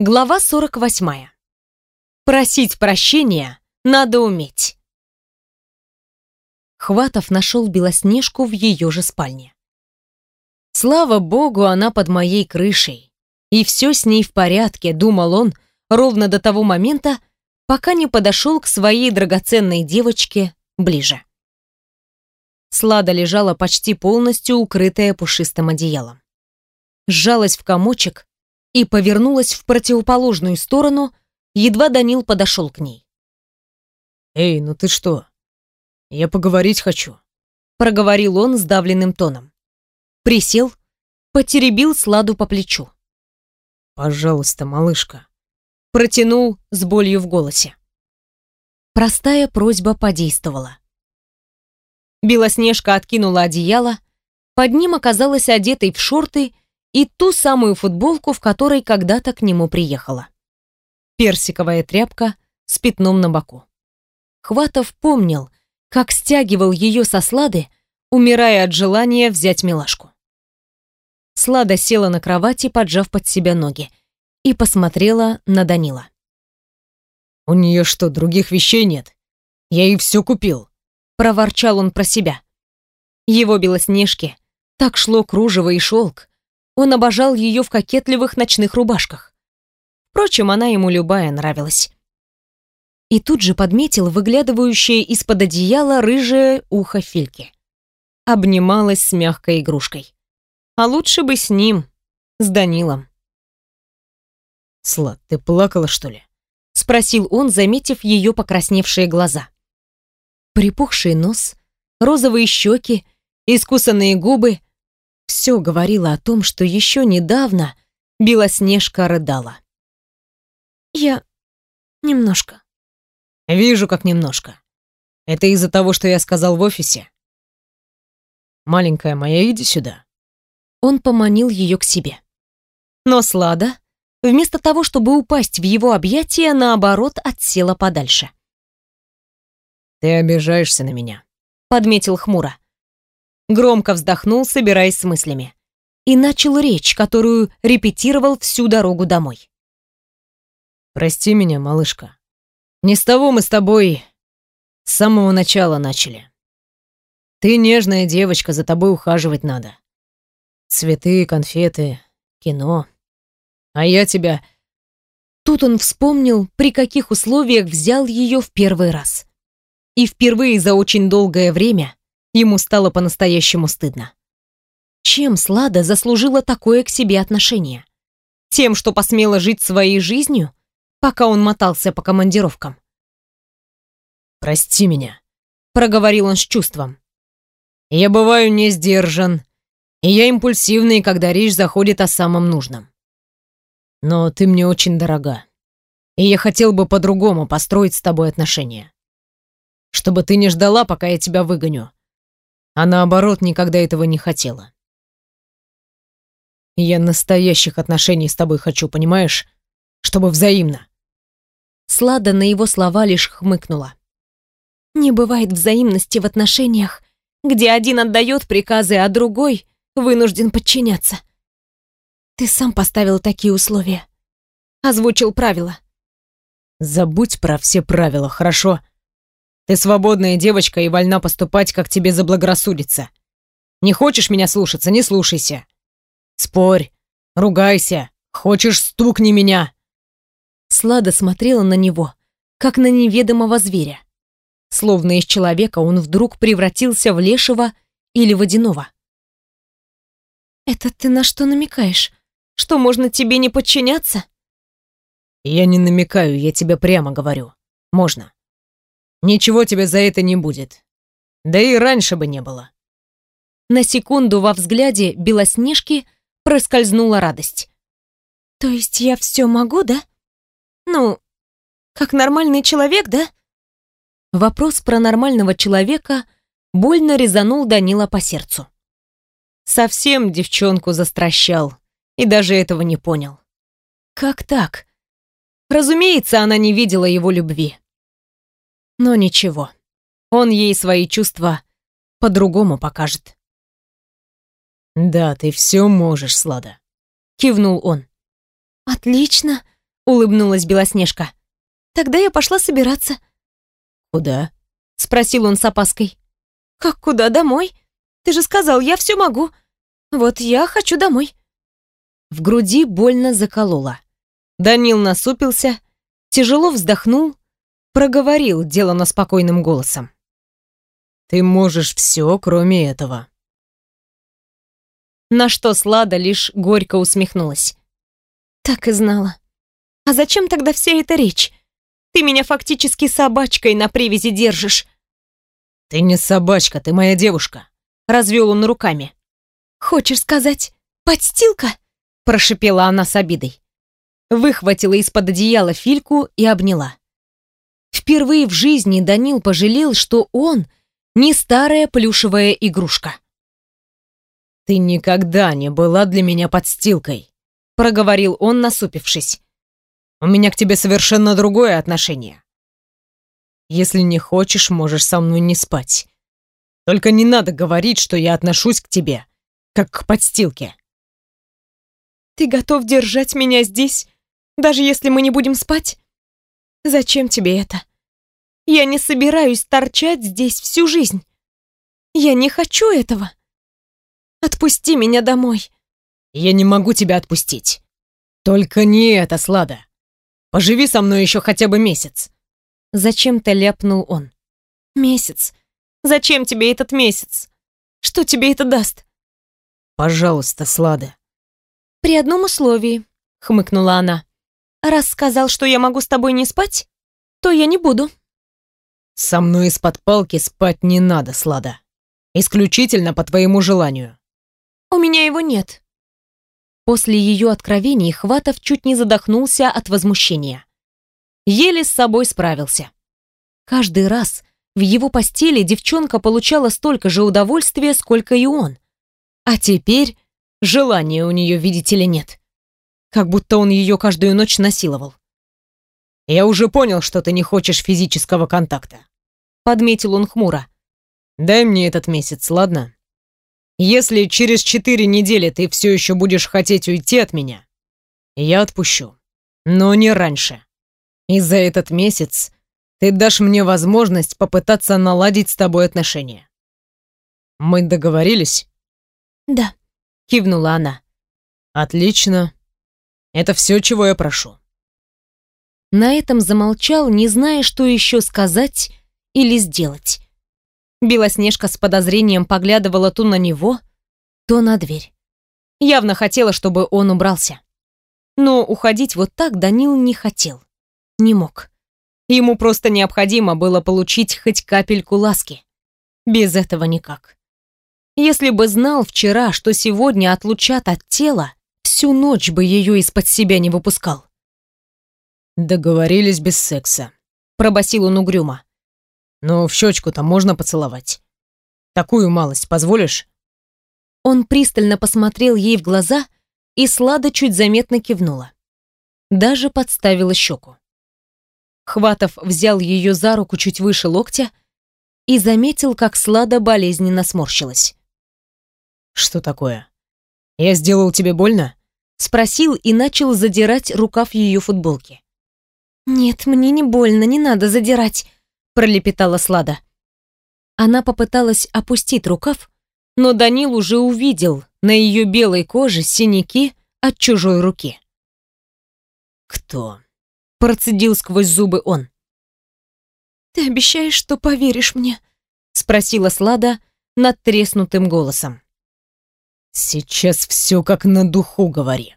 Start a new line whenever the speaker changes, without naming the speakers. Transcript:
Глава 48. Просить прощения надо уметь. Хватов нашел Белоснежку в ее же спальне. Слава богу, она под моей крышей. И все с ней в порядке, думал он, ровно до того момента, пока не подошел к своей драгоценной девочке ближе. Слада лежала почти полностью укрытая пушистым одеялом. Сжалась в комочек и повернулась в противоположную сторону, едва Данил подошел к ней.
«Эй, ну ты что? Я поговорить хочу», —
проговорил он сдавленным тоном. Присел, потеребил Сладу по плечу.
«Пожалуйста, малышка».
Протянул с болью в голосе. Простая просьба подействовала. Белоснежка откинула одеяло, под ним оказалась одетой в шорты и ту самую футболку, в которой когда-то к нему приехала. Персиковая тряпка с пятном на боку. Хватов помнил, как стягивал ее со слады, умирая от желания взять милашку. Слада села на кровати, поджав под себя ноги, и посмотрела на Данила.
«У нее что, других вещей нет? Я ей все купил», —
проворчал он про себя. Его белоснежки так шло кружево и шелк, он обожал ее в кокетливых ночных рубашках. Впрочем, она ему любая нравилась. И тут же подметил выглядывающее из-под одеяла рыжее ухо Фильки. Обнималась с мягкой игрушкой. А лучше бы с ним, с Данилом.
«Слад, ты плакала, что ли?»
— спросил он, заметив ее покрасневшие глаза. Припухший нос, розовые щеки, искусанные губы все говорило о том, что еще недавно Белоснежка рыдала. «Я... немножко».
«Вижу, как немножко. Это из-за того, что я сказал в офисе?» «Маленькая моя, иди сюда».
Он поманил ее к себе. Но Слада, вместо того, чтобы упасть в его объятия, наоборот, отсела подальше.
«Ты обижаешься на меня», —
подметил хмуро. Громко вздохнул, собираясь с мыслями. И начал речь, которую репетировал всю дорогу домой.
«Прости меня, малышка. Не с того мы с тобой с самого начала начали. Ты нежная девочка, за тобой ухаживать надо. Цветы, конфеты, кино. А я тебя...»
Тут он вспомнил, при каких условиях взял ее в первый раз. И впервые за очень долгое время Ему стало по-настоящему стыдно. Чем Слада заслужила такое к себе отношение? Тем, что посмела жить своей жизнью, пока он мотался по командировкам?
«Прости меня», —
проговорил он с чувством.
«Я бываю не сдержан, и я импульсивный, когда речь заходит о самом нужном. Но ты мне очень дорога, и я хотел бы по-другому построить с тобой отношения. Чтобы ты не ждала, пока я тебя выгоню, а наоборот никогда этого не хотела. Я настоящих отношений с тобой хочу, понимаешь? Чтобы взаимно.
Слада на его слова лишь хмыкнула. Не бывает взаимности в отношениях, где один отдает приказы, а другой вынужден подчиняться. Ты сам поставил такие условия. Озвучил правила.
Забудь про все правила, хорошо? Ты свободная девочка и вольна поступать, как тебе заблагорассудится. Не хочешь меня слушаться, не слушайся. Спорь, ругайся, хочешь, стукни меня.
Слада смотрела на него, как на неведомого зверя. Словно из человека он вдруг превратился в лешего или водяного. «Это ты на что намекаешь? Что, можно тебе не подчиняться?»
«Я не намекаю, я тебе прямо говорю. Можно. Ничего тебе за это не будет. Да и раньше бы не было.
На секунду во взгляде Белоснежки проскользнула радость. То есть я все могу, да? Ну, как нормальный человек, да? Вопрос про нормального человека больно резанул Данила по сердцу. Совсем девчонку застращал и даже этого не понял. Как так? Разумеется, она не видела его любви. Но ничего, он ей свои чувства по-другому покажет.
«Да, ты все можешь, Слада», —
кивнул он. «Отлично», улыбнулась Белоснежка. Тогда я пошла собираться.
Куда?
спросил он с опаской. Как куда? Домой? Ты же сказал, я все могу. Вот я хочу домой.
В груди больно закололо. Данил насупился, тяжело вздохнул, проговорил делано спокойным голосом. «Ты можешь все, кроме этого».
На что Слада лишь горько усмехнулась. Так и знала. А зачем тогда вся эта речь? Ты меня фактически собачкой на привязи держишь.
Ты не собачка, ты моя девушка.
Развел он руками. Хочешь сказать, подстилка? Прошипела она с обидой. Выхватила из-под одеяла Фильку и обняла. Впервые в жизни Данил пожалел, что он не старая плюшевая игрушка.
«Ты никогда не была для меня подстилкой», — проговорил он, насупившись. «У меня к тебе совершенно другое отношение. Если не хочешь, можешь со мной не спать. Только не надо говорить, что я отношусь к тебе, как к подстилке».
«Ты готов держать меня здесь, даже если мы не будем спать? Зачем тебе это? Я не собираюсь торчать здесь всю жизнь. Я не хочу этого». Отпусти меня домой.
Я не могу тебя отпустить. Только не это, Слада. Поживи со мной еще хотя бы месяц.
Зачем-то ляпнул он. Месяц? Зачем тебе этот месяц? Что тебе это даст?
Пожалуйста, Слада.
При одном условии, хмыкнула она. Раз сказал, что я могу с тобой не спать, то я не буду.
Со мной из-под палки спать не надо, Слада. Исключительно по твоему желанию.
У меня его нет». После ее откровений Хватов чуть не задохнулся от возмущения. Еле с собой справился. Каждый раз в его постели девчонка получала столько же удовольствия, сколько и он. А теперь желания у нее, видите ли, нет. Как будто он ее каждую ночь насиловал.
«Я уже понял, что ты не хочешь физического контакта», — подметил он хмуро. «Дай мне этот месяц, ладно?» Если через четыре недели ты все еще будешь хотеть уйти от меня, я отпущу. Но не раньше. И за этот месяц ты дашь мне возможность попытаться наладить с тобой отношения. Мы договорились?
Да, кивнула она.
Отлично. Это все, чего я прошу.
На этом замолчал, не зная, что еще сказать или сделать. Белоснежка с подозрением поглядывала то на него, то на дверь. Явно хотела, чтобы он убрался. Но уходить вот так Данил не хотел. Не мог. Ему просто необходимо было получить хоть капельку ласки. Без этого никак. Если бы знал вчера, что сегодня отлучат от тела, всю ночь бы ее из-под себя не выпускал.
«Договорились без секса», — пробасил он угрюмо. Но в щечку-то можно поцеловать. Такую малость позволишь?»
Он пристально посмотрел ей в глаза, и Слада чуть заметно кивнула. Даже подставила щеку. Хватов взял ее за руку чуть выше локтя и заметил, как Слада болезненно сморщилась.
«Что такое? Я сделал тебе больно?»
Спросил и начал задирать рукав ее футболки. «Нет, мне не больно, не надо задирать пролепетала Слада. Она попыталась опустить рукав, но Данил уже увидел на ее белой коже синяки от чужой руки.
«Кто?»
— процедил сквозь зубы он. «Ты обещаешь, что поверишь мне?» — спросила Слада над треснутым голосом.
«Сейчас все как на духу говори»,